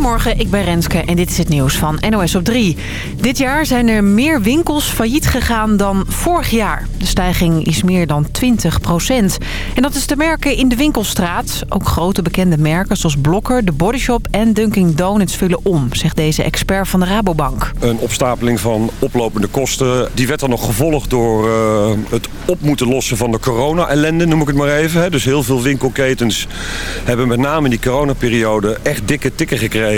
Goedemorgen, ik ben Renske en dit is het nieuws van NOS op 3. Dit jaar zijn er meer winkels failliet gegaan dan vorig jaar. De stijging is meer dan 20 procent. En dat is te merken in de winkelstraat. Ook grote bekende merken zoals Blokker, de Bodyshop en Dunkin' Donuts vullen om, zegt deze expert van de Rabobank. Een opstapeling van oplopende kosten. Die werd dan nog gevolgd door uh, het op moeten lossen van de corona-ellende, noem ik het maar even. Dus heel veel winkelketens hebben met name in die coronaperiode echt dikke tikken gekregen.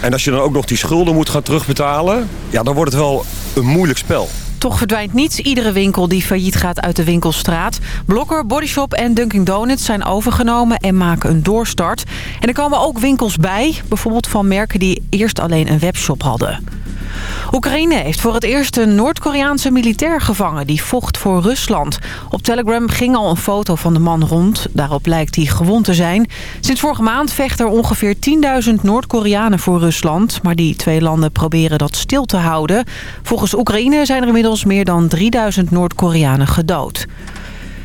En als je dan ook nog die schulden moet gaan terugbetalen... ja, dan wordt het wel een moeilijk spel. Toch verdwijnt niet iedere winkel die failliet gaat uit de winkelstraat. Blokker, Bodyshop en Dunkin' Donuts zijn overgenomen en maken een doorstart. En er komen ook winkels bij, bijvoorbeeld van merken die eerst alleen een webshop hadden. Oekraïne heeft voor het eerst een Noord-Koreaanse militair gevangen... die vocht voor Rusland. Op Telegram ging al een foto van de man rond. Daarop lijkt hij gewond te zijn. Sinds vorige maand vechten er ongeveer 10.000 Noord-Koreanen voor Rusland. Maar die twee landen proberen dat stil te houden. Volgens Oekraïne zijn er inmiddels meer dan 3.000 Noord-Koreanen gedood.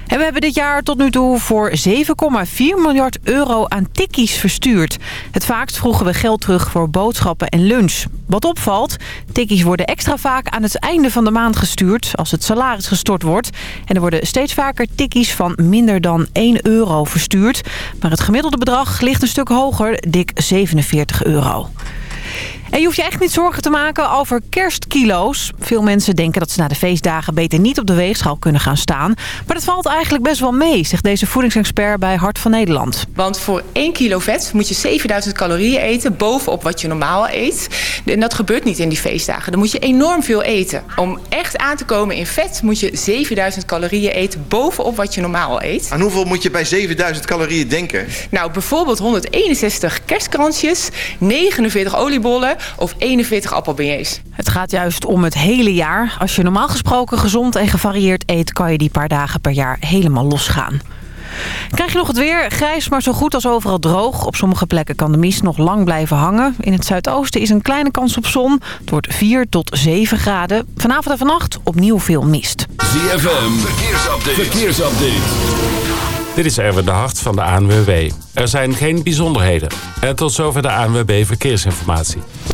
En we hebben dit jaar tot nu toe voor 7,4 miljard euro aan tikkies verstuurd. Het vaakst vroegen we geld terug voor boodschappen en lunch. Wat opvalt, tikkies worden extra vaak aan het einde van de maand gestuurd... als het salaris gestort wordt. En er worden steeds vaker tikkies van minder dan 1 euro verstuurd. Maar het gemiddelde bedrag ligt een stuk hoger, dik 47 euro. En je hoeft je echt niet zorgen te maken over kerstkilo's. Veel mensen denken dat ze na de feestdagen beter niet op de weegschaal kunnen gaan staan. Maar dat valt eigenlijk best wel mee, zegt deze voedingsexpert bij Hart van Nederland. Want voor 1 kilo vet moet je 7000 calorieën eten bovenop wat je normaal eet. En dat gebeurt niet in die feestdagen. Dan moet je enorm veel eten. Om echt aan te komen in vet moet je 7000 calorieën eten bovenop wat je normaal eet. Aan hoeveel moet je bij 7000 calorieën denken? Nou, bijvoorbeeld 161 kerstkransjes, 49 oliebollen of 41 appelbeignets. Het gaat juist om het hele jaar. Als je normaal gesproken gezond en gevarieerd eet... kan je die paar dagen per jaar helemaal losgaan. Krijg je nog het weer? Grijs, maar zo goed als overal droog. Op sommige plekken kan de mist nog lang blijven hangen. In het zuidoosten is een kleine kans op zon. Het wordt 4 tot 7 graden. Vanavond en vannacht opnieuw veel mist. ZFM, verkeersupdate. verkeersupdate. Dit is Erwin de Hart van de ANWB. Er zijn geen bijzonderheden. En tot zover de ANWB Verkeersinformatie.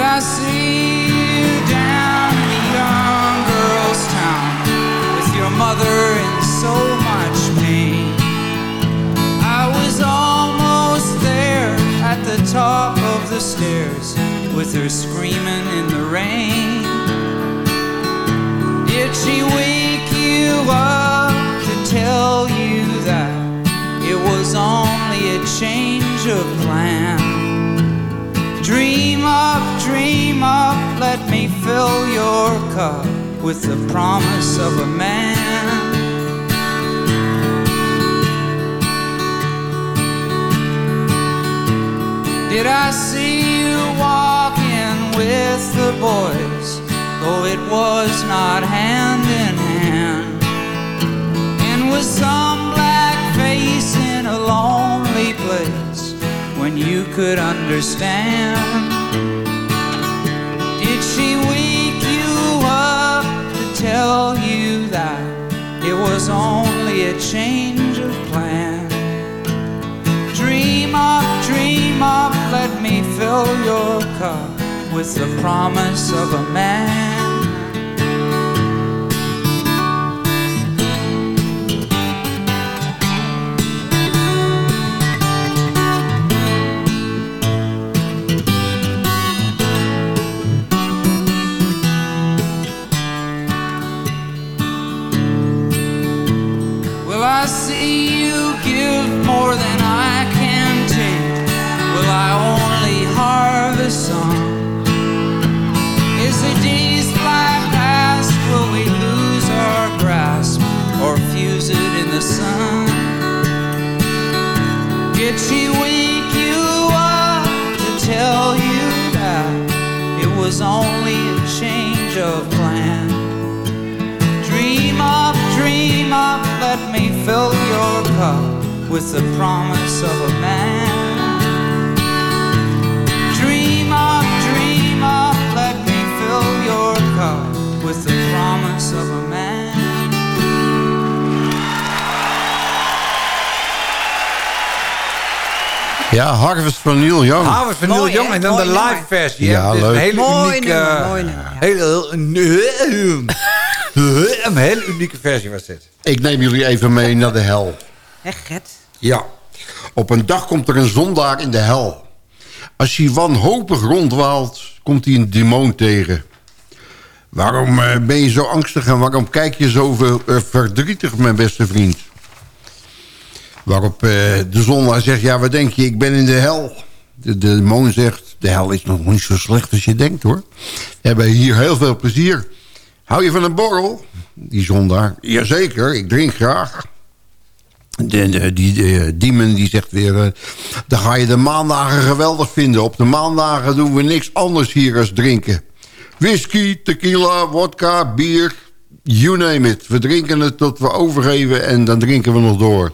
I see you down in the young girl's town with your mother in so much pain. I was almost there at the top of the stairs with her screaming in the rain. Did she wake you up to tell you that it was only a change of plan? Up, let me fill your cup with the promise of a man. Did I see you walking with the boys, though it was not hand in hand? And with some black face in a lonely place when you could understand? She wake you up to tell you that it was only a change of plan? Dream up, dream up, let me fill your cup with the promise of a man. itchy weak you are to tell you that it was only a change of plan. Dream up, dream up, let me fill your cup with the promise of a man. Dream up, dream up, let me fill your cup with the promise of a man. Ja, Harvest van Neil Young. Harvest van Neil Young en dan de nummer. live versie. Ja, leuk. Een hele Mooi unieke, nummer, mooi nummer, ja. hele, een, een hele unieke versie was dit. Ik neem jullie even mee naar de hel. Echt, Gert? Ja. Op een dag komt er een zondaar in de hel. Als hij wanhopig rondwaalt, komt hij een demon tegen. Waarom eh, ben je zo angstig en waarom kijk je zo eh, verdrietig, mijn beste vriend? Waarop eh, de zondaar zegt, ja, wat denk je, ik ben in de hel. De, de demon zegt, de hel is nog niet zo slecht als je denkt, hoor. We hebben hier heel veel plezier. Hou je van een borrel? Die zondaar, jazeker, ik drink graag. De, de- die de, die zegt weer... eh, dan ga je de maandagen geweldig vinden. Op de maandagen doen we niks anders hier als drinken. Whisky, tequila, wodka, bier, you name it. We drinken het tot we overgeven en dan drinken we nog door.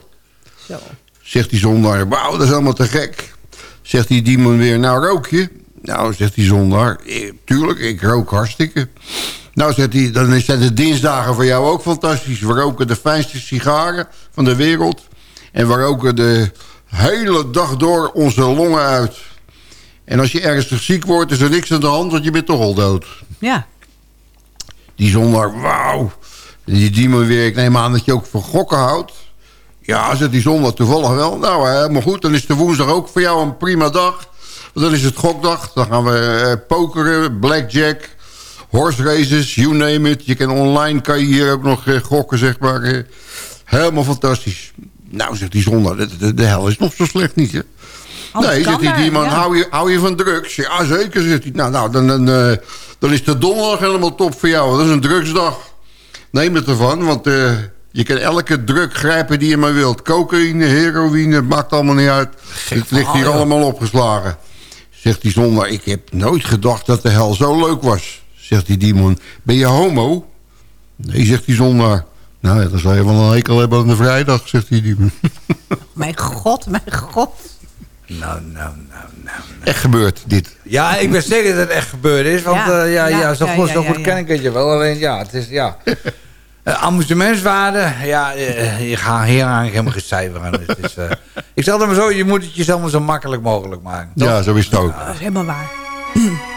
Zo. Zegt die zondaar, wauw, dat is allemaal te gek. Zegt die Diemen weer, nou rook je? Nou, zegt die zondaar, eh, tuurlijk, ik rook hartstikke. Nou, zegt hij, dan zijn de dinsdagen voor jou ook fantastisch. We roken de fijnste sigaren van de wereld. En we roken de hele dag door onze longen uit. En als je ernstig ziek wordt, is er niks aan de hand, want je bent toch al dood. Ja. Die zondaar, wauw. Die Diemen weer, ik neem aan dat je ook van gokken houdt. Ja, zegt die zondag toevallig wel. Nou, helemaal goed. Dan is de woensdag ook voor jou een prima dag. Want dan is het gokdag. Dan gaan we eh, pokeren, blackjack, horse races, you name it. Je kan online, kan je hier ook nog eh, gokken, zeg maar. eh. helemaal fantastisch. Nou, zegt die zondag, de, de, de hel is nog zo slecht niet, hè? Alles nee, zegt die daar, Dieman, ja. hou, je, hou je van drugs? Ja, zeker, zegt hij. Nou, nou dan, dan, eh, dan is de donderdag helemaal top voor jou. Dat is een drugsdag. Neem het ervan, want eh, je kan elke druk grijpen die je maar wilt. Cocaïne, heroïne, het maakt allemaal niet uit. het ligt hier allemaal opgeslagen. Zegt die zondaar, ik heb nooit gedacht dat de hel zo leuk was. Zegt die demon, ben je homo? Nee, zegt die zondaar. Nou, ja, dan zou je wel een hekel hebben aan de vrijdag, zegt die demon. Mijn god, mijn god. Nou, nou, nou, nou. Echt gebeurd, dit. Ja, ik ben zeker dat het echt gebeurd is. Want Ja, ja, ja, ja, ja, zo ja, goed, ja, zo ja, goed ja. ken ik het je wel. Alleen ja, het is ja. Uh, amusementswaarde, ja, eh, je gaat hier eigenlijk helemaal geen cijfer aan. Het is, eh, ik zeg het maar zo, je moet het jezelf maar zo makkelijk mogelijk maken. toch? Ja, zo is het ook. Dat is helemaal waar.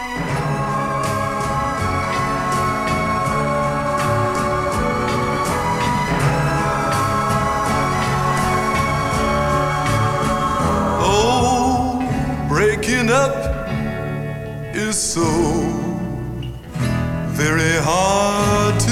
Oh, breaking up is so very hard to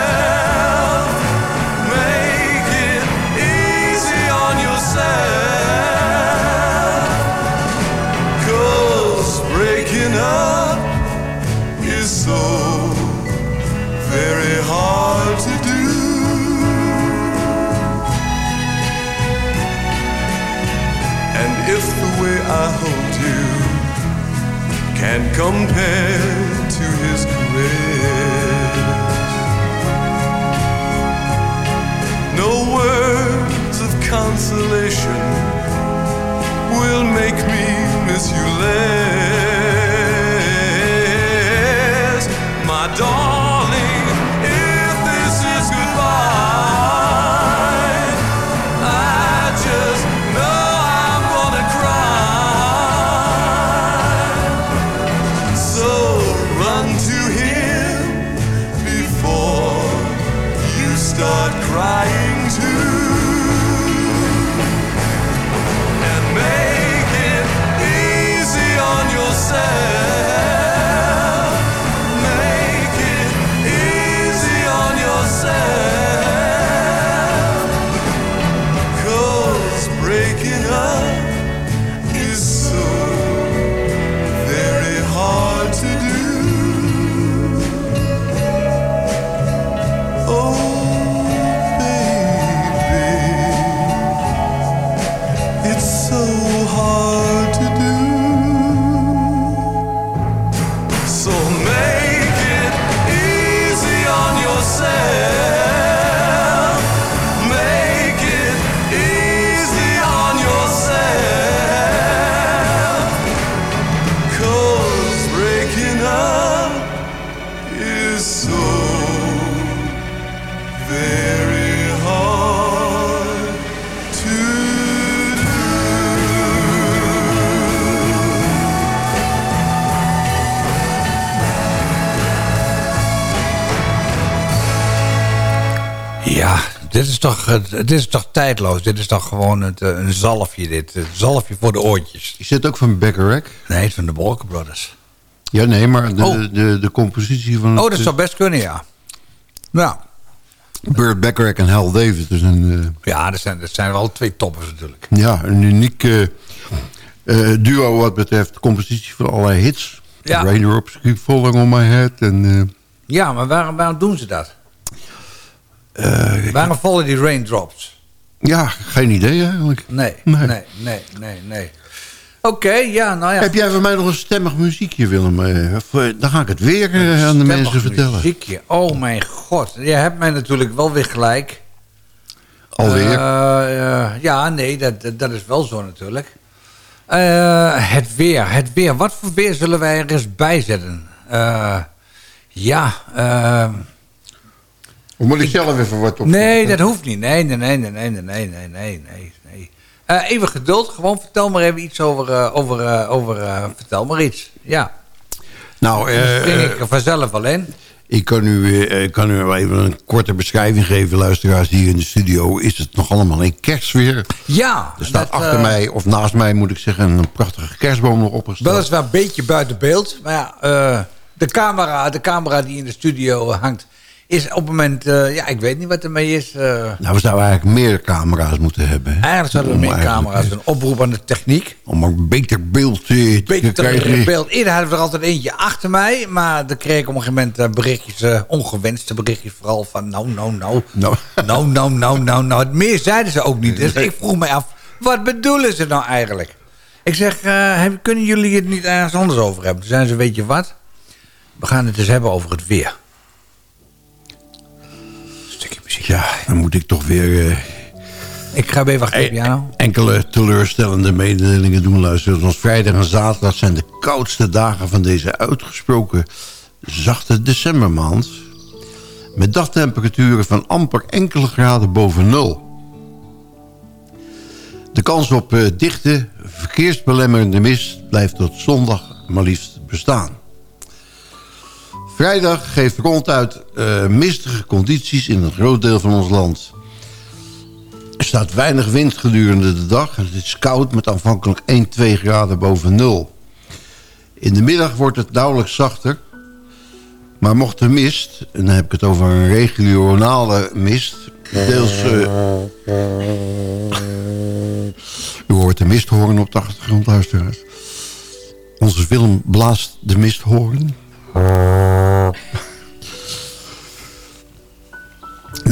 Is toch, eh, dit is toch tijdloos? Dit is toch gewoon het, eh, een zalfje, dit. Een zalfje voor de oortjes. Is dit ook van Beckerack? Nee, het van de Walker Brothers. Ja, nee, maar de, Oh. de, de compositie van... Oh, dat zou best kunnen, ja. Ja, Burt Bacharach en Hal. Dus een, eh, ja dat, zijn, dat zijn wel twee toppers natuurlijk. ja, een uniek eh, eh, duo wat betreft compositie van allerlei hits. Ja. Raindrops Keep Falling on My Head. En, eh, Ja, maar waarom, waarom doen ze dat? Waarom vallen die raindrops? ja, geen idee eigenlijk. Nee, Nee. nee, nee, nee, nee. Oké, ja, nou ja. Heb jij voor mij nog een stemmig muziekje, Willem? Eh, eh, dan ga ik het weer eh, aan de mensen vertellen. Muziekje. Oh mijn god. Je hebt mij natuurlijk wel weer gelijk. Alweer? Eh, eh, ja, nee, dat, dat- is wel zo natuurlijk. Eh, het weer, het weer. Wat voor weer zullen wij er eens bij zetten? Eh, ja, eh, of moet ik zelf even wat op? nee, dat hoeft niet. Nee, nee, nee, nee, nee, nee, nee, nee, nee, nee. nee. Eh, even geduld, gewoon vertel maar even iets over, eh, over, eh, over eh, vertel maar iets. Ja, Nou, eh, spring ik er vanzelf al in. Ik kan u, eh, ik kan u wel even een korte beschrijving geven, luisteraars. Hier in de studio is het nog allemaal in kerstsfeer. Ja, Er staat dat, achter mij, of naast mij moet ik zeggen, een prachtige kerstboom nog opgesteld. Weliswaar een beetje buiten beeld. Maar ja, eh, de, camera, de camera die in de studio hangt... is op het moment... eh, ja, ik weet niet wat ermee is. eh. Nou, we zouden eigenlijk meer camera's moeten hebben. hè? eigenlijk zouden we meer camera's doen. Oproep aan de techniek. Om een beter beeld te Beter krijgen. beeld. Eerder hadden we er altijd eentje achter mij. Maar dan kreeg ik op een gegeven moment eh, berichtjes... ongewenste berichtjes vooral van... Nou, nou, nou. Nou. Nou, nou, nou, nou, nou. Meer zeiden ze ook niet. Dus ik vroeg mij af... Wat bedoelen ze nou eigenlijk? Ik zeg... kunnen jullie het niet ergens anders over hebben? Toen zeiden ze... Weet je wat? We gaan het eens hebben over het weer. Muziek. Ja, dan moet ik toch weer eh, Ik ga even achter de piano. enkele teleurstellende mededelingen doen. Luisteren. Ons vrijdag en zaterdag zijn de koudste dagen van deze uitgesproken zachte decembermaand. Met dagtemperaturen van amper enkele graden boven nul. De kans op eh, dichte, verkeersbelemmerende mist blijft tot zondag maar liefst bestaan. Vrijdag geeft ronduit eh, mistige condities in een groot deel van ons land. Er staat weinig wind gedurende de dag. en Het is koud met aanvankelijk 1, 2 graden boven nul. In de middag wordt het nauwelijks zachter. Maar mocht de mist, en dan heb ik het over een regionale mist... deels... eh, u hoort de misthoorn op de achtergrond, luisteraars. Onze film blaast de misthoorn.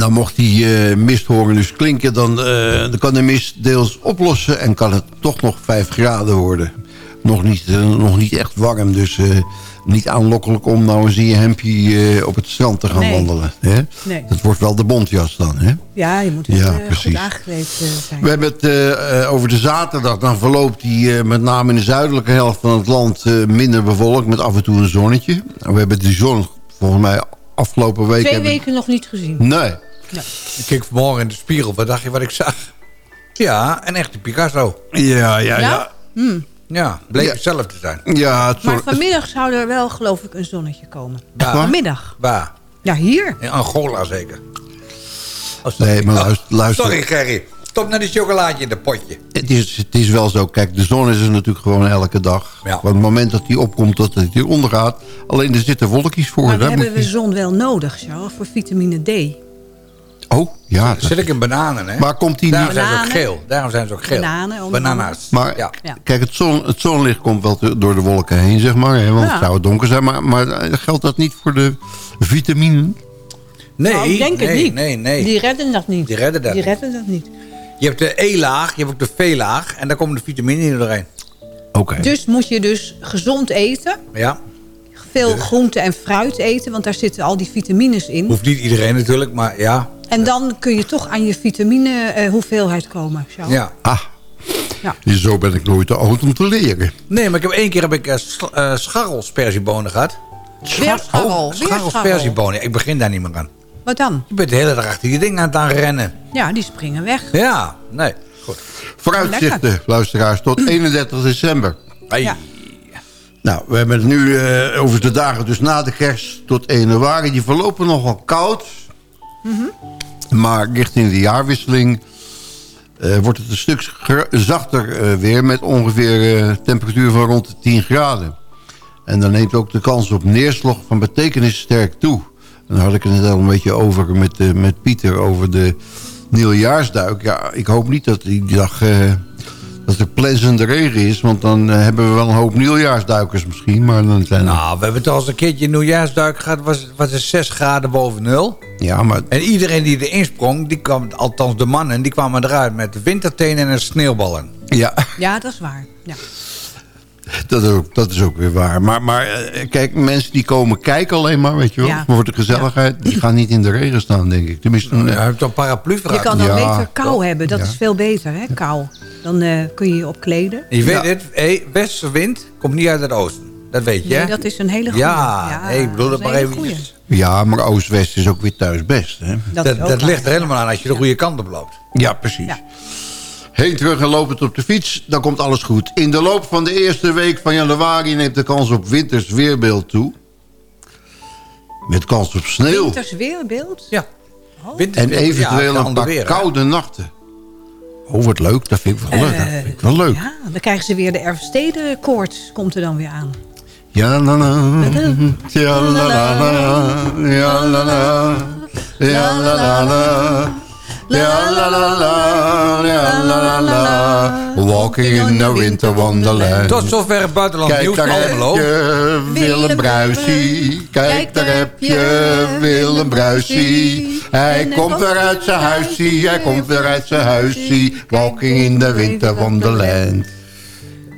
Nou, mocht die eh, misthoorn dus klinken, dan, eh, dan kan de mist deels oplossen... en kan het toch nog 5 graden worden. Nog niet, eh, nog niet echt warm, dus niet aanlokkelijk om nou eens in je hempje eh, op het strand te gaan Nee. wandelen. Hè? Nee. Dat wordt wel de bontjas dan, hè? Ja, je moet wel Ja, precies. goed aangekleed eh, zijn. We hebben het over de zaterdag. Dan verloopt die met name in de zuidelijke helft van het land eh, minder bevolkt. Met af en toe een zonnetje. We hebben die zon volgens mij afgelopen week... Twee hebben- weken nog niet gezien. Nee. Ik keek vanmorgen in de spiegel. Wat dacht je wat ik zag? Ja, een echte Picasso. Ja, ja, ja. Hmm. Ja, bleek Ja. hetzelfde te zijn. Ja, het Maar vanmiddag zou er wel, geloof ik, een zonnetje komen. Waar? Vanmiddag. Waar? Ja, hier. In Angola zeker. Sorry. Nee, maar luister- Oh, luister. Sorry, Gerry. Stop naar die chocolaatje in de potje. Het is, het is wel zo. Kijk, de zon is er natuurlijk gewoon elke dag. Ja. Op het moment dat die opkomt, dat het hier ondergaat. Alleen er zitten wolkjes voor. Maar hebben moet we je- zon wel nodig, Charles, voor vitamine D. Oh, ja. dat- Zit ik in bananen, hè? Maar komt die Daarom niet... zijn ze ook geel. Daarom zijn ze ook geel. Bananen. Bananas. Maar ja. Kijk, het, zon, het zonlicht komt wel te- door de wolken heen, zeg maar. Hè, want Ja. het zou donker zijn. Maar, maar eh, geldt dat niet voor de vitaminen? Nee, Nou, ik denk nee, het niet. nee, nee. Die redden dat niet. Die redden dat Die niet. redden dat niet. Je hebt de E-laag, je hebt ook de V-laag. En daar komen de vitamine in doorheen. Oké. Dus moet je dus gezond eten. Ja. Veel groente en fruit eten, want daar zitten al die vitamines in. Hoeft niet iedereen natuurlijk, maar ja. En dan kun je toch aan je vitamine eh, hoeveelheid komen. Charles. ja. Ah, Ja. dus zo ben ik nooit te oud om te leren. Nee, maar ik heb één keer heb ik uh, gehad. Scharrel. Ja, ik begin daar niet meer aan. Wat dan? Je bent de hele dag achter je ding aan het aanrennen. Ja, die springen weg. Ja, nee. Goed. Vooruitzichten, luisteraars, tot 31 december. Hey. Ja. Nou, we hebben het nu eh, over de dagen dus na de kerst tot 1 januari. Die verlopen nogal koud. Maar richting de jaarwisseling eh, wordt het een stuk zachter eh, weer... met ongeveer eh, temperatuur van rond de 10 graden. En dan neemt ook de kans op neerslag van betekenis sterk toe. En dan had ik het net al een beetje over met, met Pieter over de nieuwjaarsduik. Ja, ik hoop niet dat die dag... dat er plezende regen is, want dan eh, hebben we wel een hoop nieuwjaarsduikers misschien. Maar dan zijn er- Nou, we hebben toch eens een keertje een nieuwjaarsduik gehad. Was, was het 6 graden boven nul. Ja, maar... En iedereen die erin sprong, die kwam, althans de mannen, die kwamen eruit met wintertenen en sneeuwballen. Ja, Ja, dat is waar. Ja. Dat is ook, dat is ook weer waar. Maar, maar eh, kijk, mensen die komen kijken alleen maar, weet je wel. Ja. Voor de gezelligheid. Die gaan niet in de regen staan, denk ik. Tenminste, Je eh, hebt toch een paraplu Je vragen? kan dan Ja. beter kou hebben. Dat Ja. is veel beter, hè, kou. Dan eh, kun je je opkleden. Je weet Ja. het, hey, westenwind komt niet uit het oosten. Dat weet je, Nee, dat is een hele goede. Ja, nee, ik bedoel dat maar eventjes. ja, maar Oost-West is ook weer thuis best. Hè? Dat, Dat, ligt er helemaal aan als je de goede kant op loopt. Ja, precies. Heen, terug en lopend op de fiets, dan komt alles goed. In de loop van de eerste week van januari neemt de kans op winters weerbeeld toe. Met kans op sneeuw. Winters weerbeeld? Ja. Oh. Winters- En eventueel ja, een paar weer, koude nachten. Oh, wat leuk. Dat vind ik wel leuk. Dat vind ik wel leuk. Eh, Ja, dan krijgen ze weer de Erfstedenkoorts. Komt er dan weer aan. Ja, la, la. Ja, la, la, la. Ja, la, la. Ja, la, la, la. La, la, la. Ja, la, la, la. Walking in the winter wonderland. Tot zover het buitenland Kijk, nieuws daar heb je Willem Bruisie. Kijk, daar heb je Willem Bruisie. Hij komt weer uit zijn huisie. Hij komt weer uit zijn huisie. Walking in the winter wonderland.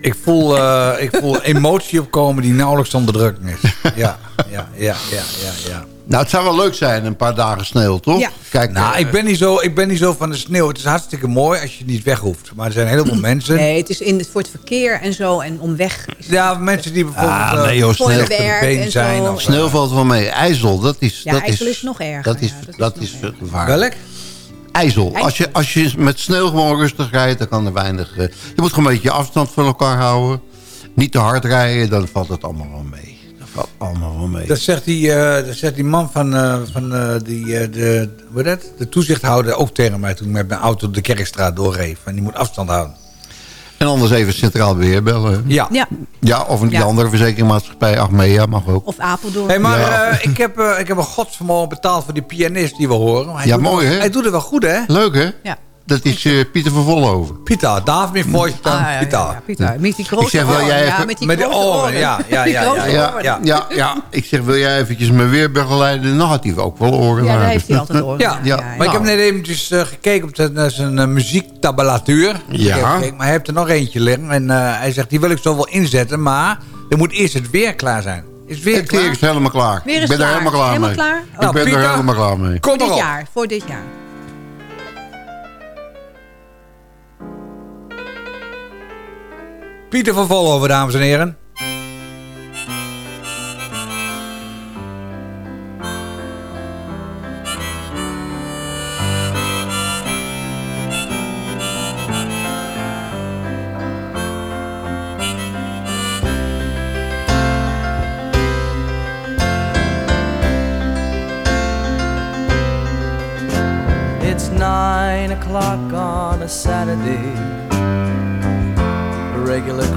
Ik voel, eh, ik voel emotie opkomen die nauwelijks te onderdrukken is. Ja, ja, ja, ja, ja, ja. Nou, het zou wel leuk zijn, een paar dagen sneeuw, toch? Ja. Kijk, Nou, eh, ik ben, niet zo, ik ben niet zo van de sneeuw. Het is hartstikke mooi als je niet weg hoeft. Maar er zijn heel veel mensen... Nee, het is in, het- voor het verkeer en zo. En om weg. Ja, mensen die bijvoorbeeld Ah, eh, nee, joh, Voor sneeuw. been en zijn zo. of- Sneeuw valt wel mee. IJssel, dat is... Ja, dat IJssel is, is nog erger, Dat is, ja, dat is dat gevaarlijk. Welk? IJssel. Als je, als je met sneeuw gewoon rustig rijdt, dan kan er weinig... eh, je moet gewoon een beetje afstand van elkaar houden. Niet te hard rijden, dan valt het allemaal wel mee. Dat valt allemaal wel mee. Dat zegt die, eh, dat zegt die man van, eh, van eh, die, eh, de, hoe heet dat? de toezichthouder ook tegen mij toen ik met mijn auto de Kerkstraat doorreed. Van die moet afstand houden. En anders even Centraal Beheer bellen. Ja. Ja, Ja, of een die Ja. andere verzekeringmaatschappij, Achmea, mag ook. of Apeldoorn. Hey, maar Ja. eh, ik, heb, eh, ik heb een godsvermogen betaald voor die pianist die we horen. Hij Ja, mooi, hè? Hij doet het wel goed, hè? Leuk, hè? Ja. Dat is eh, Pieter van Vollenhoven. Pieter, David met voice Ah, ja, ja, Pieter. ja, Pieter. Met die grote Ik zeg, wil oren. jij even- met die met oren, ja, ja, Die ja, ja, Ja, oren. ja, ja, ja. Ik zeg, wil jij eventjes me weer begeleiden? Dan had hij ook wel oren. Ja, daar heeft hij altijd oren. Ja, Ja. maar ik heb Nou. net eventjes eh, gekeken op zijn, zijn eh, muziektabulatuur. Ja. Ik gekeken, maar hij heeft er nog eentje liggen. En eh, hij zegt, die wil ik zo wel inzetten. Maar er moet eerst het weer klaar zijn. Is het weer Het weer klaar? is helemaal klaar. Weer ik is ben er klaar. helemaal klaar Helemaal mee. klaar? Ik Nou, ben Pieter, er helemaal klaar mee. Kom Voor dit jaar, voor dit jaar. Pieter van Volhoven, dames en heren.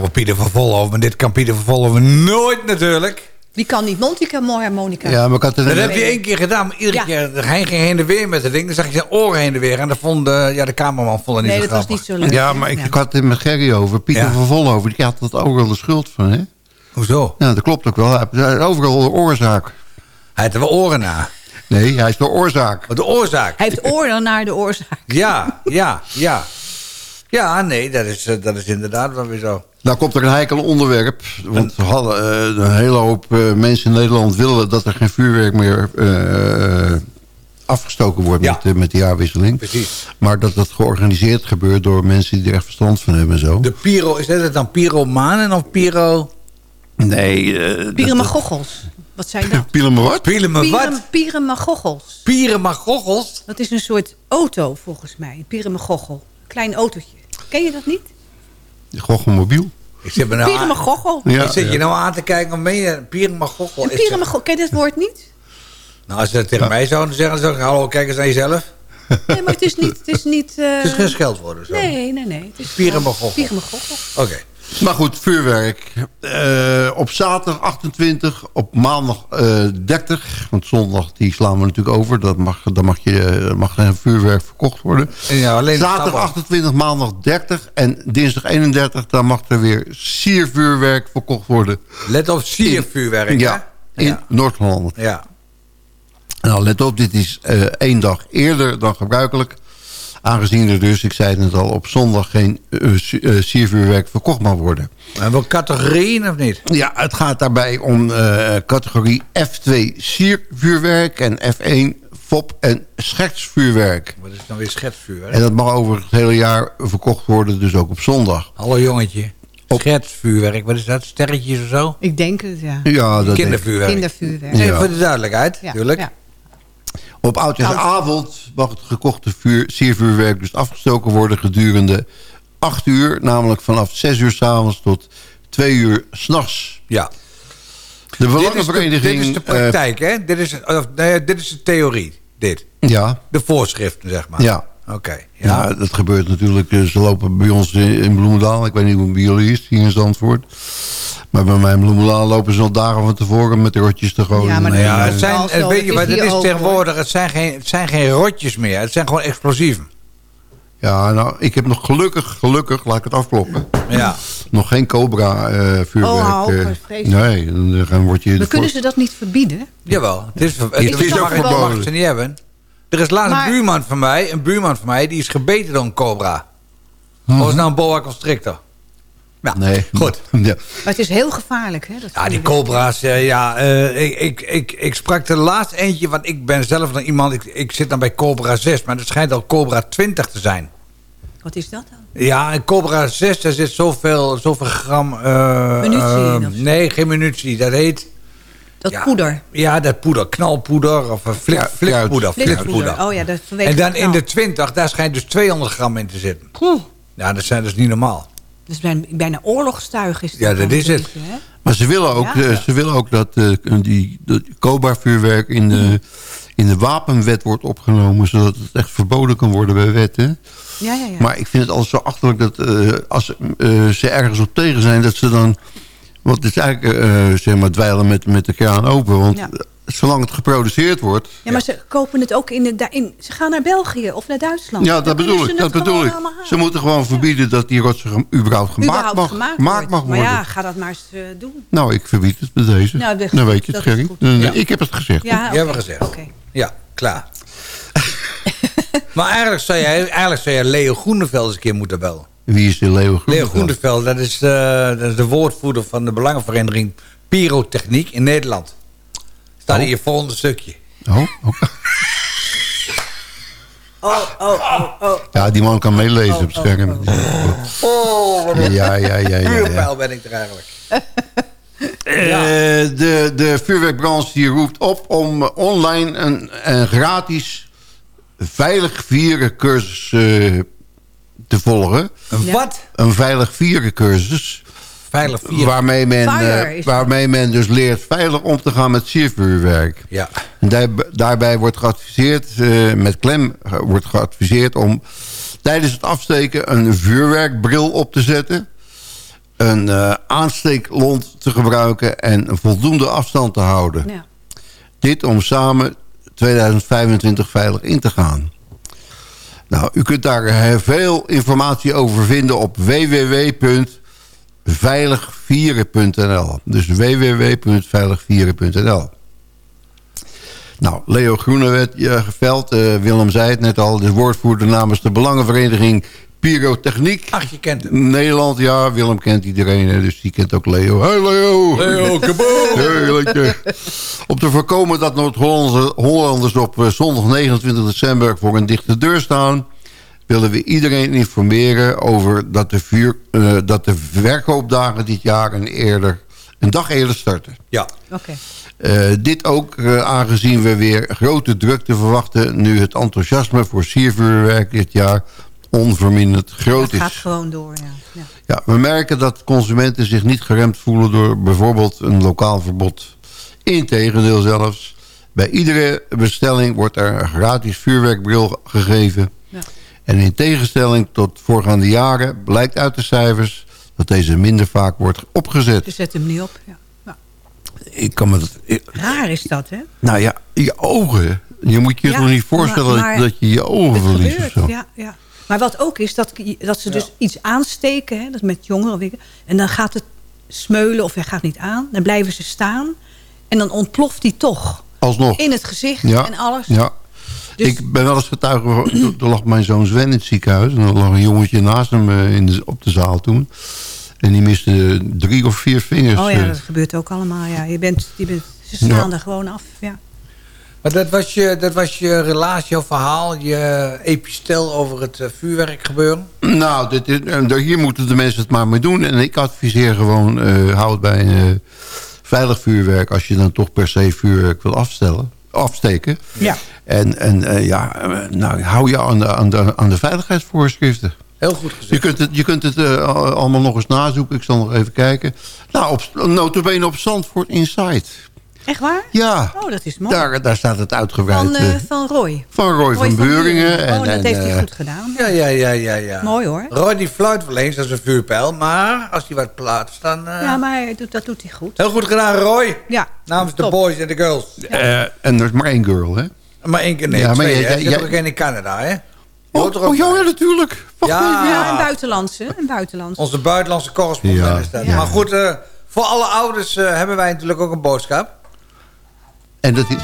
Wel Pieter van Volhoven, maar dit kan Pieter van Volhoven nooit natuurlijk. Die kan niet mondharmonica. Ja, maar ik had er Dat heb je één keer gedaan, maar iedere Ja. keer hij ging heen en weer met het ding. Dan zag je zijn oren heen en weer. En dan vond de, ja, de cameraman vond het niet Nee, zo dat was niet zo leuk. Ja, maar ik, ik had het met Gerry over. Pieter Ja. van Volhoven, die had dat ook wel de schuld van, hè? Hoezo? Ja, dat klopt ook wel. Hij heeft overal de oorzaak. Hij had er wel oren na. Nee, hij is de oorzaak. De oorzaak. Hij heeft oren naar de oorzaak. Ja, ja, ja. Ja, nee, dat is, eh, dat is inderdaad wel weer zo. Nou komt er een heikel onderwerp. Want eh, een hele hoop eh, mensen in Nederland willen dat er geen vuurwerk meer eh, afgestoken wordt Ja. met, met de jaarwisseling. Precies. Maar dat dat georganiseerd gebeurt door mensen die er echt verstand van hebben en zo. De pyro, is dat het dan pyromanen of pyro... Nee. eh Piramagoggels. Wat zijn dat? Pielen maar wat? Pielen wat? Dat is een soort auto volgens mij. Een. Klein autootje. Ken je dat niet? Goggelmobiel. Ik zit, me nou aan, Piramagoggel. Ja, ik zit je nou aan te kijken, of meen je een piramagoggel? Een is- piramagoggel. Ken je dat woord niet? Nou, als ze dat tegen mij zouden zeggen, dan zou ik zeggen, hallo, kijk eens naar jezelf. Nee, maar het is niet... Het is, niet eh, Het is geen scheldwoord of zo. Nee, nee, nee. Het is Piramagoggel. Piramagoggel. Maar goed, vuurwerk. Eh, op zaterdag 28, op maandag eh 30. Want zondag die slaan we natuurlijk over. Dat mag, dan mag, je, eh, mag geen vuurwerk verkocht worden. Ja, alleen zaterdag Gabber. 28, maandag 30. En dinsdag 31, dan mag er weer siervuurwerk verkocht worden. Let op siervuurwerk, Ja, hè? in Noord-Holland. Ja. Nou, let op, dit is eh, één dag eerder dan gebruikelijk. Aangezien er dus, ik zei het net al, op zondag geen eh, su- eh, siervuurwerk verkocht mag worden. En wel categorieën of niet? Ja, het gaat daarbij om eh, categorie F2 siervuurwerk en F1 fop en schetsvuurwerk. Wat is nou weer schetsvuurwerk? En dat mag over het hele jaar verkocht worden, dus ook op zondag. Hallo jongetje. Schetsvuurwerk, wat is dat? Sterretjes of zo? Ik denk het, ja. Ja, dat Kindervuurwerk. Kindervuurwerk. Nee, Ja. voor de duidelijkheid, Ja, tuurlijk. ja. Op oudjaarsavond mag het gekochte vuur, siervuurwerk dus afgestoken worden gedurende 8 uur. Namelijk vanaf 6 uur s'avonds tot 2 uur s'nachts. Ja. De Dit is, de, Belangenvereniging... dit is de praktijk, hè? Dit is, of, nee, dit is de theorie, dit. ja, De voorschriften, zeg maar. ja. Oké. Ja. Ja. dat gebeurt natuurlijk. eh, Ze lopen bij ons in Bloemendaal. Ik weet niet hoe het bij jullie is, hier in Zandvoort. Maar bij mij in Bloemendaal lopen ze al dagen van tevoren met de rotjes te gooien. Ja, maar Nou ja, het zijn, zo, weet je is wat, het is tegenwoordig, het zijn, geen, het zijn geen rotjes meer. Het zijn gewoon explosieven. Ja, nou, ik heb nog gelukkig, gelukkig, laat ik het afkloppen. Ja. Nog geen Cobra eh vuurwerk. Oh, op, eh. vreselijk. nee, dan dan word je... Maar kunnen ze dat niet verbieden? Jawel. Het is, het, Is het mag, ook het verboden? mag ze niet hebben. Er is laatst Maar- een buurman van mij, een buurman van mij, die is gebeten door een cobra. Dat was nou een boa constrictor. Ja, Nee. goed. Ja. Maar het is heel gevaarlijk, hè? Dat Ja, die cobra's, eh, ja, eh, ik, ik, ik, ik sprak de laatste eentje, want ik ben zelf dan iemand, ik, ik zit dan bij Cobra 6, maar het schijnt al Cobra 20 te zijn. Wat is dat dan? Ja, een Cobra 6, daar zit zoveel, zoveel gram... eh, Munitie in of zo? nee, geen munitie. Dat heet... Dat ja, poeder. Ja, dat poeder. Knalpoeder of een flik, flikpoeder. Oh ja, dat vanwege En dan in de 20, daar schijnt dus 200 gram in te zitten. Poeh, Ja, dat zijn dus niet normaal. Dat is bijna, bijna oorlogstuig is dat Ja, dat is het. beetje? Maar ze willen ook, Ja. eh, ze willen ook dat eh, die, dat Cobra-vuurwerk in de, in de wapenwet wordt opgenomen... zodat het echt verboden kan worden bij wetten. Ja, ja, ja. Maar ik vind het altijd zo achterlijk dat eh, als eh, ze ergens op tegen zijn... dat ze dan... Want het is eigenlijk eh, zeg maar dweilen met, met de kraan open. Want Ja. eh, zolang het geproduceerd wordt... Ja, maar ze kopen het ook in de... daarin- Ze gaan naar België of naar Duitsland. Ja, dat bedoel ze ik. het Dat bedoel ik. Ze moeten gewoon verbieden dat die rotsen überhaupt gemaakt Überhaupt mag, gemaakt, wordt. mag worden. Maar ja, ga dat maar eens eh, doen. Nou, ik verbied het bij deze. Nou, dat- Dan weet je het, Gerry. Ja. Ik heb het gezegd. Ja, hebben oké, we gezegd. Oké. Ja, klaar. maar eigenlijk zou, jij, eigenlijk zou jij Leo Groeneveld eens een keer moeten bellen. Wie is de Leo Leo Groeneveld? Groeneveld, dat is, eh, dat is de woordvoerder van de Belangenvereniging Pyrotechniek in Nederland. Staat Oh. in je volgende stukje. Oh, oh. Oh, oh, oh, oh. Ja, die man kan meelezen op het scherm. Oh, wat een Ja, ja, ja, ja. ja. vuurpijl ben ik er eigenlijk. Eh, de, de vuurwerkbranche die roept op om online een, een gratis veilig vieren cursus eh, te volgen. Een wat? Een veilig vieren cursus. Veilig vier. Waarmee men, eh, waarmee men dus leert veilig om te gaan met siervuurwerk. Ja. Daar- daarbij wordt geadviseerd, eh, met klem eh, wordt geadviseerd om tijdens het afsteken een vuurwerkbril op te zetten. Een eh, aansteeklont te gebruiken en een voldoende afstand te houden. Ja. Dit om samen 2025 veilig in te gaan. Nou, u kunt daar eh, veel informatie over vinden op www.veiligvieren.nl. Dus www.veiligvieren.nl. Nou, Leo Groeneveld, eh Willem zei het net al... de woordvoerder namens de Belangenvereniging Pyrotechniek. Ach, je kent hem. Nederland, ja, Willem kent iedereen, hè, dus die kent ook Leo. Hey Leo! Leo, kaboom! Heerlijk. Om te voorkomen dat Noord-Hollanders op eh, zondag 29 december voor een dichte deur staan... willen we iedereen informeren over dat de, vuur, eh, dat de verkoopdagen dit jaar een, eerder, een dag eerder starten. Ja. Oké. Eh, dit ook aangezien we weer grote drukte verwachten... nu het enthousiasme voor siervuurwerk dit jaar onverminderd groot Het is. gaat gewoon door, ja. ja. Ja, we merken dat consumenten zich niet geremd voelen door bijvoorbeeld een lokaal verbod. Integendeel zelfs. Bij iedere bestelling wordt er een gratis vuurwerkbril gegeven. Ja. En in tegenstelling tot voorgaande jaren blijkt uit de cijfers dat deze minder vaak wordt opgezet. Je zet hem niet op. Ja. Nou, Ik kan me dat... ik- raar is dat, hè? nou ja, je ogen. Je moet je Ja, toch niet voorstellen maar- maar dat je je ogen Het verliest of gebeurt, zo. ja, ja. Maar wat ook is, dat, dat ze dus iets aansteken. Hè, dat met jongeren. En dan gaat het smeulen of hij gaat niet aan. Dan blijven ze staan. En dan ontploft hij toch. Alsnog. In het gezicht Ja, en alles. Ja. Dus- Ik ben wel eens getuige, er lag mijn zoon Sven in het ziekenhuis. En er lag een jongetje naast hem eh, in de, op de zaal toen. En die miste drie of vier vingers. Oh ja, eh. dat gebeurt ook allemaal. Ja. Je bent, je bent, ze slaan Ja. er gewoon af. Ja. Maar dat was, je, dat was je relatie, jouw verhaal, je epistel over het eh, vuurwerk gebeuren? Nou, dit, is- eh, hier moeten de mensen het maar mee doen. En ik adviseer gewoon, eh hou het bij een eh, veilig vuurwerk... als je dan toch per se vuurwerk wil afstellen, afsteken. Ja. En, en eh, ja, nou, hou je aan de, aan, de, aan de veiligheidsvoorschriften. Heel goed gezegd. Je kunt het, je kunt het al- allemaal nog eens nazoeken. Ik zal nog even kijken. Nou, op, notabene op Zandvoort Inside. Echt waar? Ja. Oh, dat is mooi. Daar, daar staat het uitgebreid. van, eh, eh, van Roy. van Roy, van Beuringen. En, oh, dat en, heeft hij eh, goed gedaan. Ja, ja, ja, ja, ja. Mooi hoor. Roy die fluit wel eens als een vuurpijl, maar als hij wat plaatst, dan... eh, Ja, maar hij doet, dat doet hij goed. Heel goed gedaan, Roy. Ja. Namens de boys en de girls. eh, en er is maar één girl, hè? Maar één keer nee, Ja, maar twee? Je hebt ook één in Canada, hè? Oh, ook oh, ja, ja, natuurlijk. Wacht Ja. even, Ja, een buitenlandse. Een buitenlandse. Onze buitenlandse correspondent Ja. is dat. Ja. Maar goed, eh, voor alle ouders eh, hebben wij natuurlijk ook een boodschap. En dat is...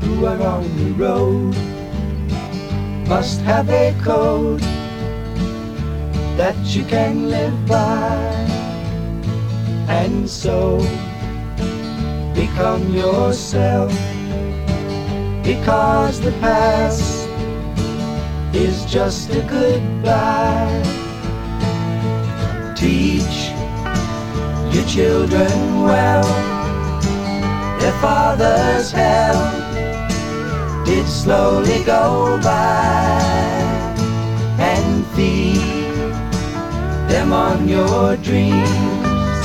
who are on the road must have a code that you can live by. And so become yourself because the past is just a goodbye. Teach your children well. Their father's hell did slowly go by. And feed them on your dreams.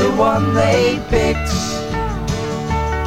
The one they picked,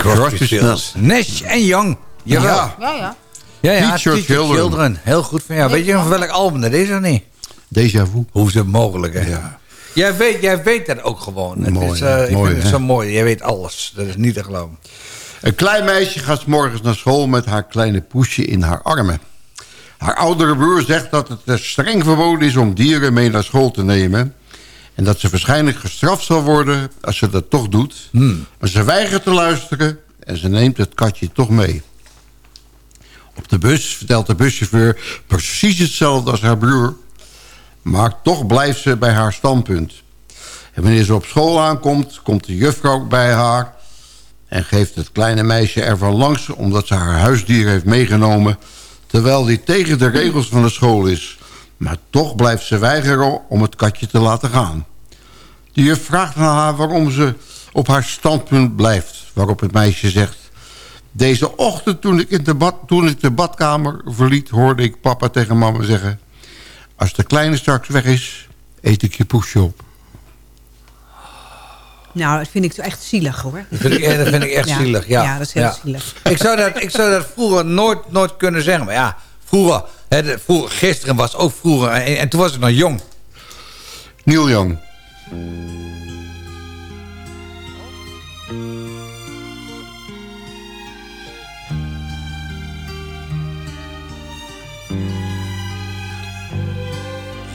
Crosby, Crosby, Stills. Nash en Young. Jawel. Ja. Ja, ja. Ja, ja, Teach Your Teach Your Children. Heel goed van jou. Weet je nog van welk album dat is of niet? Déjà vu. Hoe is het mogelijk, hè? Ja. Jij, weet, jij weet dat ook gewoon. Het Mooi, is, eh, ik Mooi, vind het zo mooi. Jij weet alles. Dat is niet te geloven. Een klein meisje gaat 's morgens naar school met haar kleine poesje in haar armen. Haar oudere broer zegt dat het streng verboden is om dieren mee naar school te nemen. En dat ze waarschijnlijk gestraft zal worden als ze dat toch doet. Maar ze weigert te luisteren en ze neemt het katje toch mee. Op de bus vertelt de buschauffeur precies hetzelfde als haar broer. Maar toch blijft ze bij haar standpunt. En wanneer ze op school aankomt, komt de juffrouw bij haar en geeft het kleine meisje ervan langs omdat ze haar huisdier heeft meegenomen... terwijl die tegen de regels van de school is. Maar toch blijft ze weigeren om het katje te laten gaan. De juf vraagt aan haar waarom ze op haar standpunt blijft. Waarop het meisje zegt... Deze ochtend toen ik, in de bad, toen ik de badkamer verliet... hoorde ik papa tegen mama zeggen... Als de kleine straks weg is, eet ik je poesje op. Nou, dat vind ik toch echt zielig hoor. Dat vind ik, dat vind ik echt Ja. zielig, ja. Ja, dat is heel zielig. Ik zou, dat, ik zou dat vroeger nooit, nooit kunnen zeggen. Maar ja, vroeger, hè, vroeger gisteren was ook vroeger. En, en toen was ik nog jong. Neil Young.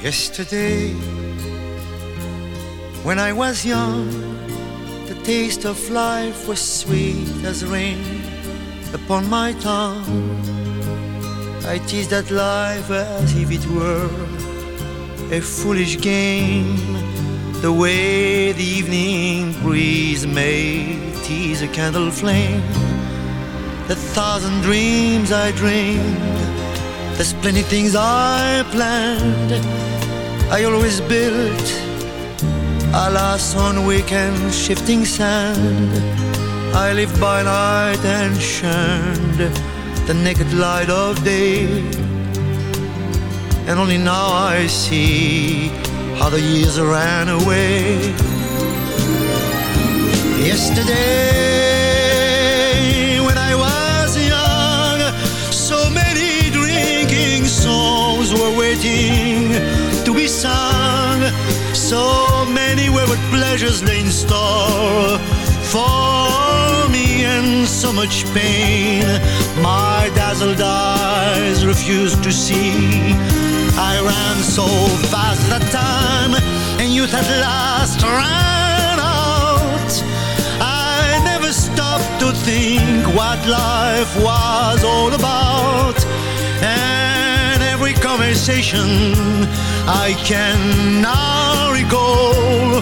Yesterday, when I was young, the taste of life was sweet as rain upon my tongue. I tease that life as if it were a foolish game, the way the evening breeze may tease a candle flame. The thousand dreams I dreamed, the splendid things I planned, I always built, alas, on weekend shifting sand. I live by night and shunned the naked light of day. And only now I see how the years ran away. Yesterday, when I was young, so many drinking songs were waiting to be sung. So many wayward pleasures lay in store for me, and so much pain my dazzled eyes refused to see. I ran so fast that time, and youth at last ran out. I never stopped to think what life was all about. And every conversation I can now recall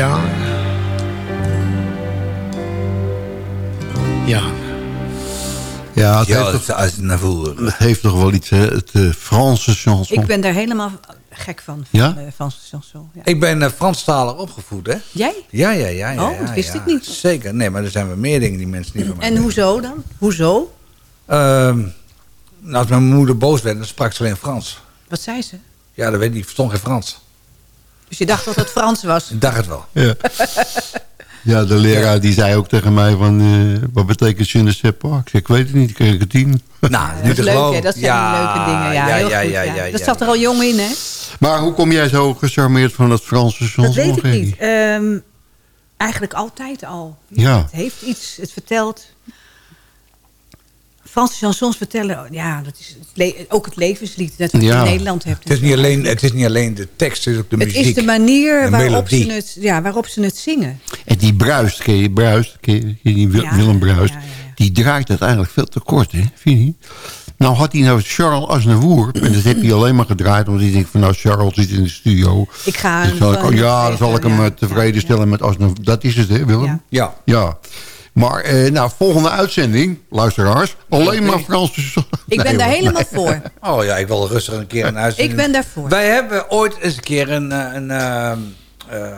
young, Ja. Ja, het, Ja, heeft, is naar voren. het heeft toch wel iets, hè? Het eh, Franse chanson. Ik ben daar helemaal gek van. Ja? Van, eh, Franse chanson. Ja. Ik ben uh, Franstalig opgevoed, hè? Jij? Ja, ja, ja. ja Oh, dat ja, wist ja. ik niet. Zeker. Nee, maar er zijn wel meer dingen die mensen niet van mij En hoezo dan? Hoezo? Ehm, nou, als mijn moeder boos werd, dan sprak ze alleen Frans. Wat zei ze? Ja, dat weet ik. Ik verstond geen Frans. Dus je dacht dat het Frans was? Ik dacht het wel. Ja. ja, de leraar die zei ook tegen mij van... eh, wat betekent sais pas? Ik weet het niet, ik kreeg een tien. Nou, Dat is leuk, hè? Dat zijn die leuke dingen. Ja, heel goed. Ja, dat zat er al jong in, hè? Maar hoe kom jij zo gecharmeerd van dat Franse chanson? Dat weet ik niet. Ehm, eigenlijk altijd al. Ja. Het heeft iets, het vertelt... Franse chansons vertellen, ja, dat is het ook het levenslied dat je Ja. in Nederland hebt. Het is, niet alleen, het is niet alleen de tekst, het is ook de Het muziek. is de manier de waarop melodie. ze, het, ja, waarop ze het zingen. En die bruist, ken je bruist? Ken je, die Wil- Ja, Willem Bruist? Die die draait uiteindelijk veel te kort, hè? Vind je niet? Nou had hij nou Charles Aznavour. En dat heb hij alleen maar gedraaid. Want hij denkt van nou Charles zit in de studio. Ik ga Dus zal ik- hem ja, dan zal ik hem ja. eh, tevreden stellen met Aznavour. Dat is het, hè Willem? Ja. Ja. Maar eh, nou, volgende uitzending, luisteraars. Alleen maar Franse... Ik ben daar helemaal voor. Oh ja, ik wil rustig een keer een uitzending. Ik ben daarvoor. Wij hebben ooit eens een keer een... eh, een, ehm, eh,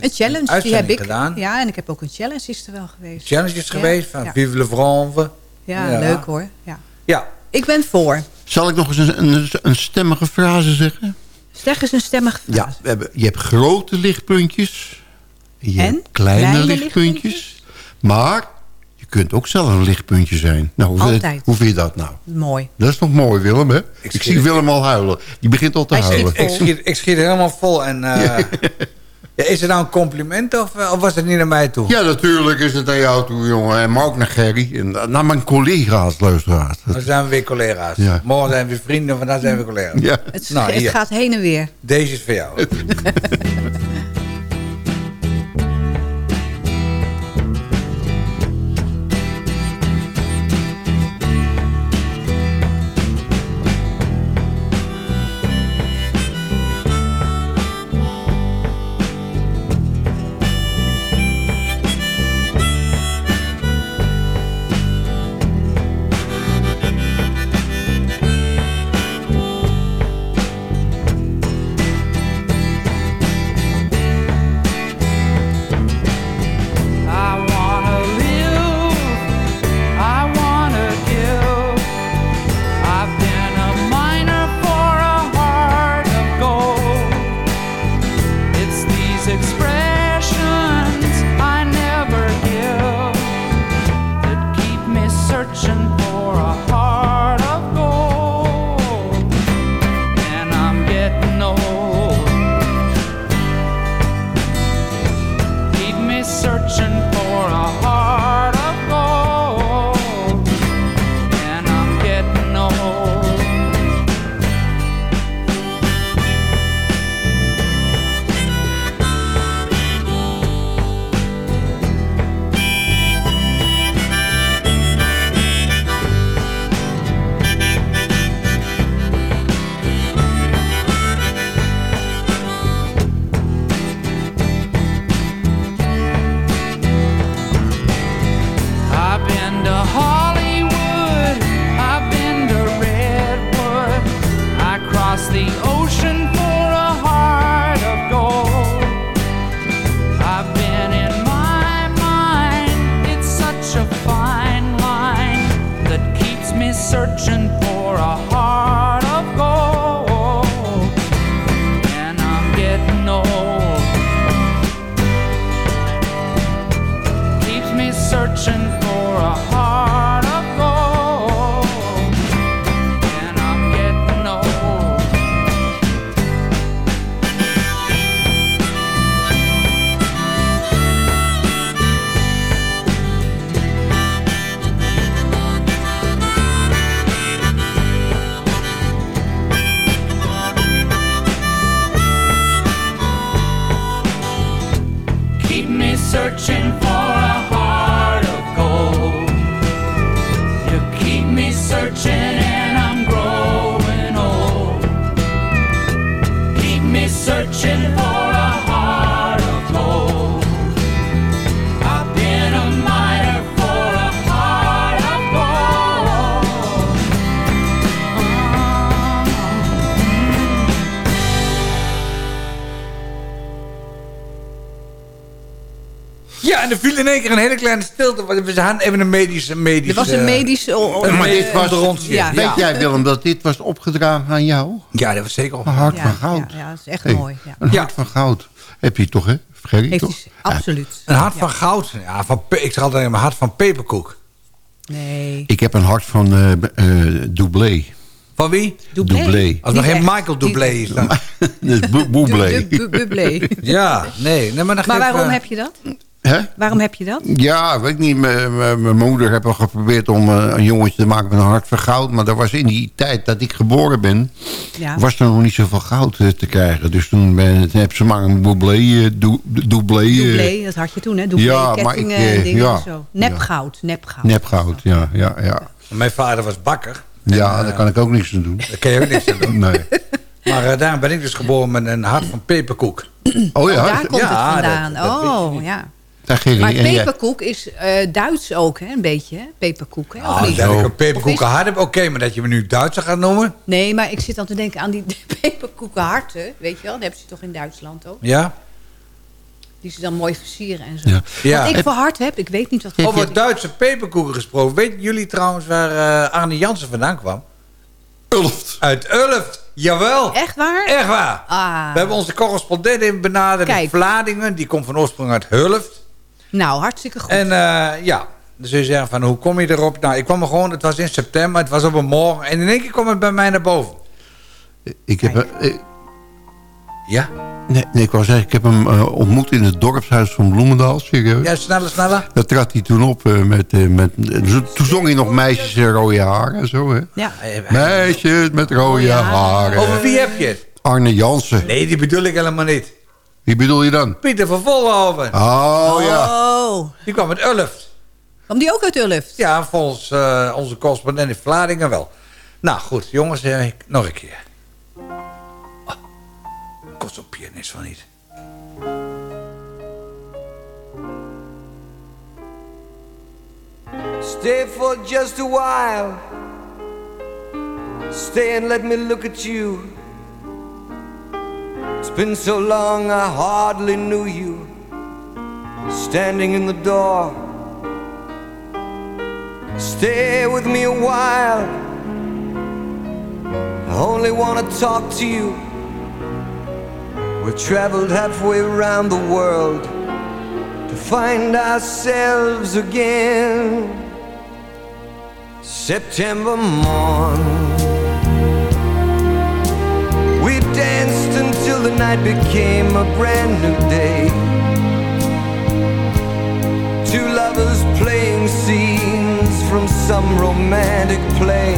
Een challenge, die heb ik. gedaan. Ja, en ik heb ook een challenge is er wel geweest. Challenges Ja, geweest van ja. Vive le France. Ja, leuk hoor. Ja. Ja. Ik ben voor. Zal ik nog eens een, een, een stemmige frase zeggen? Zeg eens een stemmige frase. Ja, we hebben, je hebt grote lichtpuntjes. Je En? hebt kleine, Kleine lichtpuntjes. Maar je kunt ook zelf een lichtpuntje zijn. Nou, hoe, Altijd. hoe vind je dat nou? Mooi. Dat is toch mooi, Willem, hè? Ik, schiet- zie Willem al huilen. Die begint al te Hij huilen. Ik, ik, schiet, ik schiet helemaal vol. En, eh, ja, is het nou een compliment of, eh, of was het niet naar mij toe? Ja, natuurlijk is het aan jou toe, jongen. En maar ook naar Gerry. En naar mijn collega's, luisteraars. Dan zijn we weer collega's. Ja. Morgen zijn we vrienden, vandaag zijn we collega's. Ja. Het, Nou, het gaat heen en weer. Deze is voor jou. en er viel in één keer een hele kleine stilte. want We hadden even een medische... medische Er was een medische... oh, oh, maar eh, dit was, rondje. Ja. Weet jij, Willem, dat dit was opgedragen aan jou? Ja, dat was zeker op. Een hart Ja, van goud. ja, ja, dat is echt Hey, mooi. Ja. Een Ja. hart van goud. Heb je toch, hè? Gerry, Heeft toch? absoluut. Een hart van goud. Ja, van, ik zeg altijd mijn hart van peperkoek. Nee. Ik heb een hart van eh eh doublé. Van wie? Doublé. Doublé. Als er Niet geen. Michael Doublé is dan. dus Boublé. Ja, nee. nee maar dan Maar waarom eh, heb je dat? Hè? Waarom heb je dat? Ja, weet ik niet. Mijn- moeder heeft al geprobeerd om eh, een jongetje te maken met een hart van goud. Maar dat was in die tijd dat ik geboren ben... Ja. was er nog niet zoveel goud eh, te krijgen. Dus toen ben, heb ze maar een doublé... eh, dou- doublé, eh, Doublé, dat had je toen, hè? Doublé, ja, maar kettingen ik, eh, en dingen ja, en zo. Nepgoud, nepgoud. nepgoud, ja, ja, ja. Mijn vader was bakker. Ja, daar kan ik ook niks aan doen. Daar kan je ook niks aan doen. Nee. Maar eh, daarom ben ik dus geboren met een hart van peperkoek. Oh ja? Daar komt Ja, het vandaan. dat- dat oh, ja. Maar peperkoek is eh, Duits ook, hè? Een beetje, hè? Peperkoek, hè? Ah, dat ik een Of peperkoeken is- hart heb, oké. maar dat je me nu Duitser gaat noemen? Nee, maar ik zit dan te denken aan die peperkoekenharten. Weet je wel? Dat hebben ze toch in Duitsland ook? Ja? Die ze dan mooi versieren en zo. Ja. Ja. Wat ik voor hart heb, ik weet niet wat... Over Duitse peperkoeken gesproken. Weten jullie trouwens waar eh, Arne Jansen vandaan kwam? Ulft. Uit Ulft. Jawel. Echt waar? Echt waar. Ah. We hebben onze correspondent in benaderd. Vladingen. Die komt van oorsprong uit Hulft. Nou, hartstikke goed. En eh, ja, dan zul je zeggen van hoe kom je erop? Nou, ik kwam er gewoon, het was in september, het was op een morgen. En in één keer kwam het bij mij naar boven. Ik heb, eh, eh, Ja? nee, nee, ik wou zeggen, ik heb hem eh, ontmoet in het dorpshuis van Bloemendaal, serieus. Ja, sneller, sneller. Daar trad hij toen op eh, met... eh, met toen zong hij nog meisjes in rode haren en zo, hè? Ja. Meisjes met rode haren. Over wie heb je het? Arne Jansen. Nee, die bedoel ik helemaal niet. Wie bedoel je dan? Pieter van Vollenhoven. Oh, ja. Oh. Die kwam uit Ulft. Kwam die ook uit Ulft? Ja, volgens eh, onze correspondent in Vlaardingen wel. Nou goed, jongens, eh, ik- nog een keer. Oh, kost op pianist van niet. Stay for just a while. Stay and let me look at you. It's been so long I hardly knew you. Standing in the door. Stay with me a while. I only want to talk to you. We traveled halfway around the world to find ourselves again. September morn. Night became a brand new day. Two lovers playing scenes from some romantic play.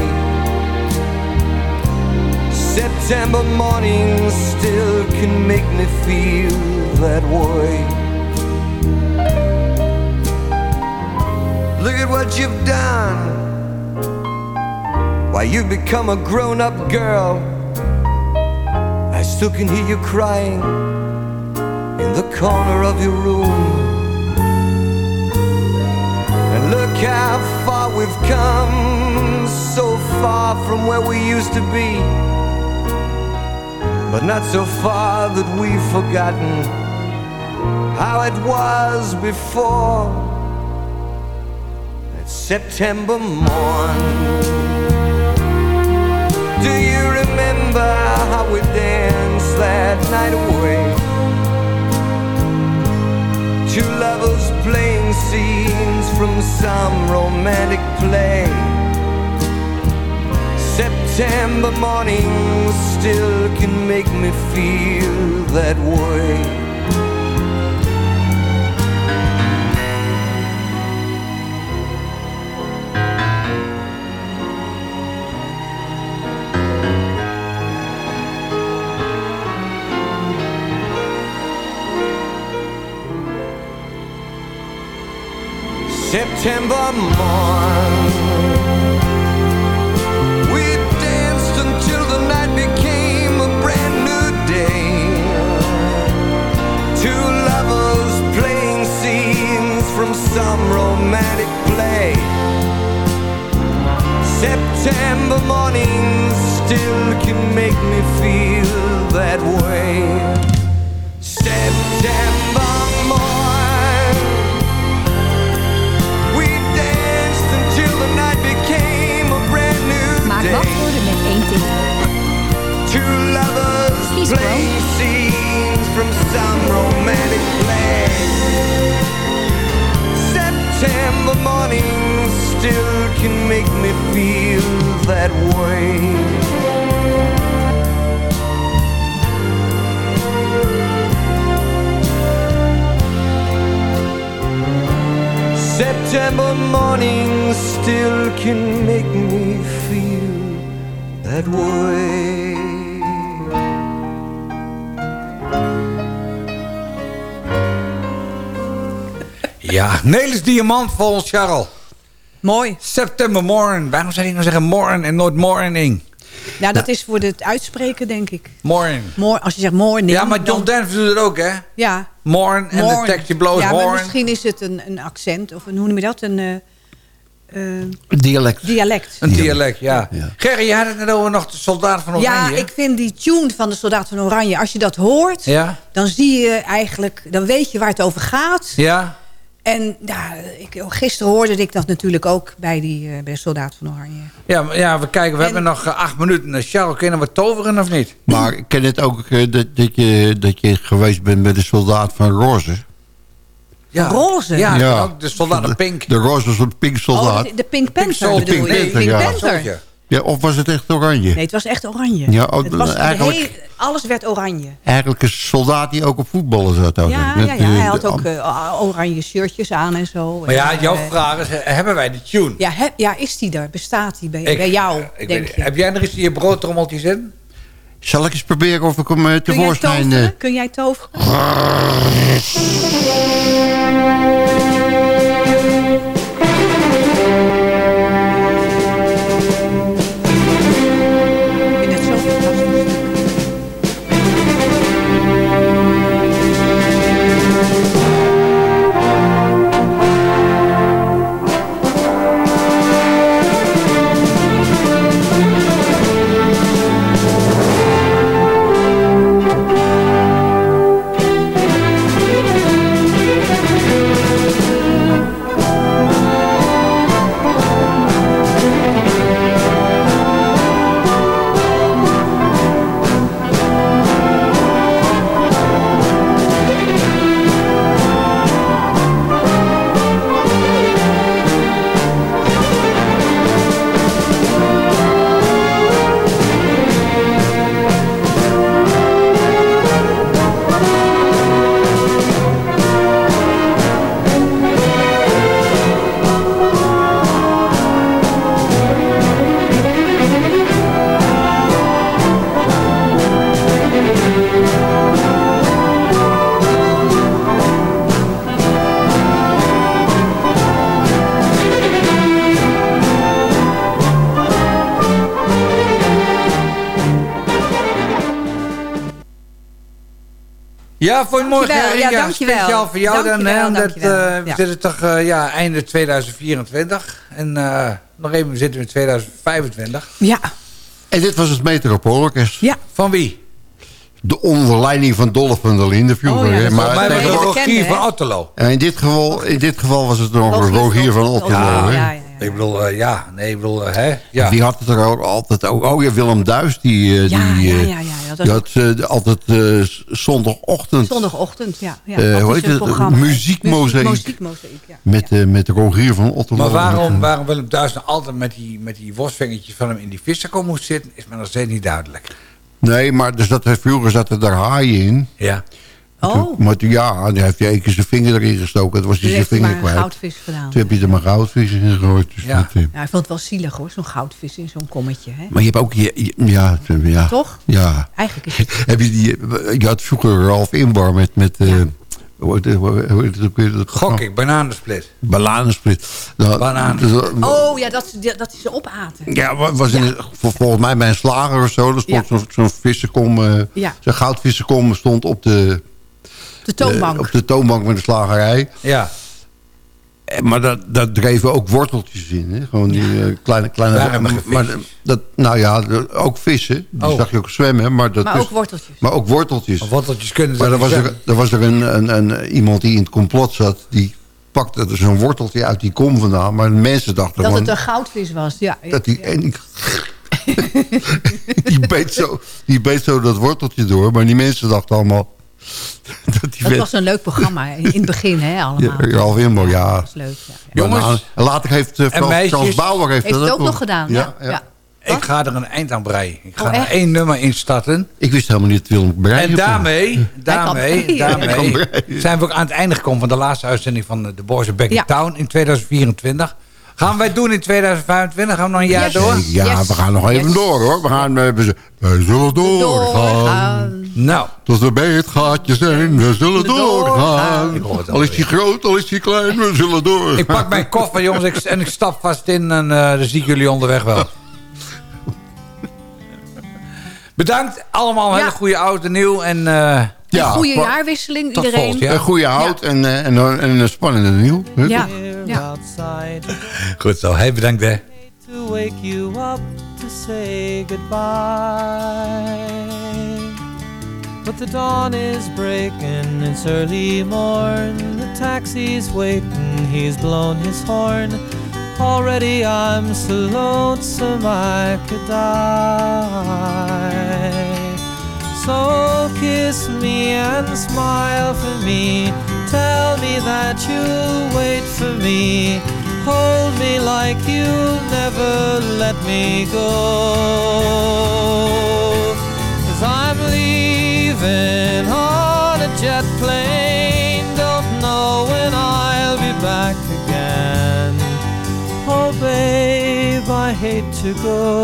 September morning still can make me feel that way. Look at what you've done. Why, you've become a grown up girl. Still can hear you crying in the corner of your room. And look how far we've come, so far from where we used to be. But not so far that we've forgotten how it was before. That September morn. Do you remember how we danced that night away? Two lovers playing scenes from some romantic play. September morning still can make me feel that way. September morn. We danced until the night became a brand new day. Two lovers playing scenes from some romantic play. September morning still can make me feel that way. September September morning still can make me feel that way. September morning still can make me feel that way. Ja, Nelis Diamant volgens Charles. Mooi. September morning. Waarom zou ik nou zeggen morgen en nooit morning? Ja, dat is voor het uitspreken, denk ik. Morning. Moor, als je zegt morning. Ja, maar John dan- Denver doet het ook, hè? Ja. Morn en de Morn. taxi blows Ja, maar misschien is het een, een accent. Of een, hoe noem je dat? Een eh, eh, Dialect. dialect. Een dialect, ja. Gerry, je had het net over nog de soldaat van Ja, Oranje. ik vind die tune van de Soldaat van Oranje... als je dat hoort, Ja? dan zie je eigenlijk... dan weet je waar het over gaat. Ja? En ja, ik, gisteren hoorde ik dat natuurlijk ook bij, die, eh, bij de Soldaat van Oranje. Ja, maar ja, we kijken, we hebben nog eh, acht minuten. Eh, Charles, kun je nog wat toveren of niet? Maar ik ken het ook eh, dat, dat, je, dat je geweest bent met de soldaat van Roze. Ja. Roze? Ja, ook de soldaat in pink. De Roze was een pink soldaat. Oh, de, de Pink Panther Soldier. bedoel je? Pink Panther, Pink ja. Panther. Ja, of was het echt oranje? Nee, het was echt oranje. Ja, ook- het was eigenlijk- hele- alles werd oranje. Eigenlijk een soldaat die ook op voetballen zat. ook. Ja, Met, ja, ja, hij had ook eh, oranje shirtjes aan en zo. Maar ja, jouw eh, vraag is, eh, hebben wij de tune? Ja, he- ja, is die er? Bestaat die bij, Ik- bij jou, ik denk weet- je? Heb jij nog eens in je broodtrommeltje zitten? Zal ik eens proberen of ik hem Kun jij tevoorschijn... toveren? eh, Kun jij toveren? Ja, voor. Dankjewel, Gerry. ja, Ja, dankjewel. Speciaal voor jou dan. Dankjewel, Hè, omdat, dankjewel. eh, we Ja. zitten toch eh, ja, einde 2024. En eh, nog even zitten we in 2025. Ja. En dit was het Metropoolorkest. Ja. Van wie? De onderleiding van Dolph van der Linden vroeger. Oh ja, maar we Rogier van? Otterlo. en in, dit geval, in dit geval was het nog Rogier van Otterlo. Ja, ja. Ik bedoel, eh, ja. Nee, ik bedoel, eh, hè? Ja. Die had het er ook altijd ook. Oh ja, Willem Duis, die, eh, Ja, die, ja, ja, ja, dat had eh, altijd eh, zondagochtend Zondagochtend, ja. ja. Eh, hoe is heet een het? programma. Muziekmozaïek. Muziekmozaïek, ja. met, eh, met Rogier van Otterlo. Maar waarom, waarom Willem Duis nou altijd met die, met die worstvingertjes van hem in die vissenkom moest zitten, is me nog steeds niet duidelijk. nee, maar dus dat, vroeger zaten daar haaien in. Ja. Oh, Maar ja, dan heeft hij één keer zijn vinger erin gestoken. Toen was hij dus zijn hij vinger maar een kwijt. goudvis gedaan. Toen heb je er maar goudvis in gegooid. Dus Ja. dat, eh, Ja, ik vond het wel zielig hoor, zo'n goudvis in zo'n kommetje. Hè? maar je hebt ook... Je, je- ja, ja. Toch? Ja. Eigenlijk is het... Heb je, die, je had vroeger Ralf Inbar met... met eh, het- het? Dat Gok ik, bananensplit. Bananensplit. Nou, Bananen. Oh ja, dat, dat ze opaten. Ja, wa- was in, vol- volgens mij bij een slager of zo. Er stond Ja. zo'n vissenkom, eh, Ja. zo'n goudvissenkom stond op de, De toonbank. eh, op de toonbank met de slagerij. Ja. Eh, Maar dat, dat dreven ook worteltjes in. Hè? Gewoon die eh, kleine... kleine maar, dat, nou ja, ook vissen. Die Oh. zag je ook zwemmen. Maar, dat maar ook worteltjes. maar ook worteltjes. Worteltjes kunnen ze Maar er was er, er, was er een, een, een, iemand die in het complot zat. Die pakte er zo'n worteltje uit die kom vandaan. Maar de mensen dachten Dat het een goudvis was, ja. Dat die, en die, die, beet zo, die beet zo dat worteltje door. Maar die mensen dachten allemaal... Dat was een leuk programma in het begin, hè, allemaal. Ja, Ralf Wimbo, ja. Dat was leuk, ja. Maar Jongens, nou, en later heeft uh, en Frans, Frans Bauer heeft, Heeft dat het ook nog- gedaan, ja. ja. Ik ga er een eind aan breien. Ik ga Oh, er één nummer in starten. Ik wist helemaal niet dat Willem breien En daarmee, daarmee, daarmee zijn we ook aan het einde gekomen van de laatste uitzending van de Boze Back in Ja. Town in 2024. Gaan wij doen in 2025? Gaan we nog een jaar Yes. door? Ja, Yes. we gaan nog even Yes. door hoor. We, gaan, eh, we zullen doorgaan. Doorgaan. Nou, Tot we bij het gaatje zijn. We zullen doorgaan. Al is hij groot, al is hij klein. We zullen doorgaan. ik pak mijn koffer jongens ik, en ik stap vast in en eh, dan zie ik jullie onderweg wel. Bedankt allemaal, een Ja. hele goede oud en nieuw. En eh, Ja, Een goede jaarwisseling Tot iedereen. jaar. Een goede hout en, eh, en, en een spannende nieuw. Ja. ja. goed zo, hey, bedankt hè. to wake you up to say goodbye. But the dawn is breaking, it's early morn. The taxi's waiting, he's blown his horn. Already I'm so lonesome I could die. So kiss me and smile for me. Tell me that you'll wait for me. Hold me like you'll never let me go. Cause on a jet plane. Don't know when I'll be back again. Oh, babe, I hate to go.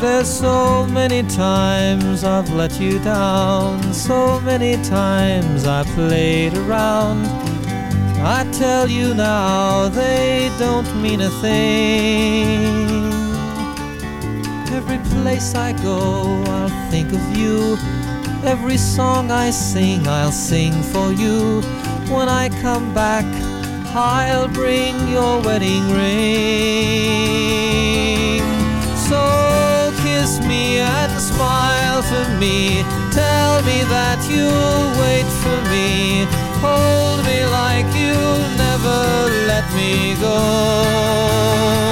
There's so many times I've let you down, so many times I played around. I tell you now, they don't mean a thing. Every place I go, I'll think of you. Every song I sing, I'll sing for you. When I come back, I'll bring your wedding ring. So kiss me and smile for me. Tell me that you'll wait for me. Hold me like you'll never let me go.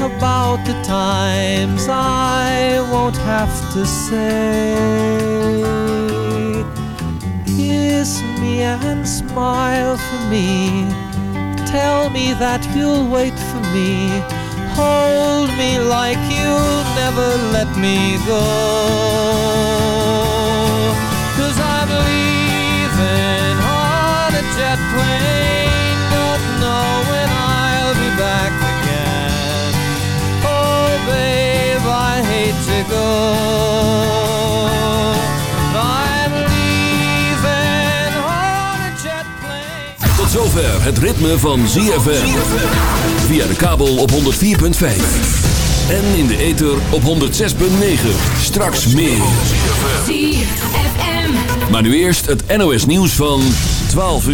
About the times I won't have to say. Kiss me and smile for me. Tell me that you'll wait for me. Hold me like you'll never let me go. Cause I'm leaving on a jet plane. Don't know when I'll be back I hate to go. I'm leaving on a jet plane. Tot zover het ritme van ZFM. Via de kabel op 104.5. En in de ether op 106.9. Straks meer. ZFM. Maar nu eerst het NOS nieuws van 12 uur.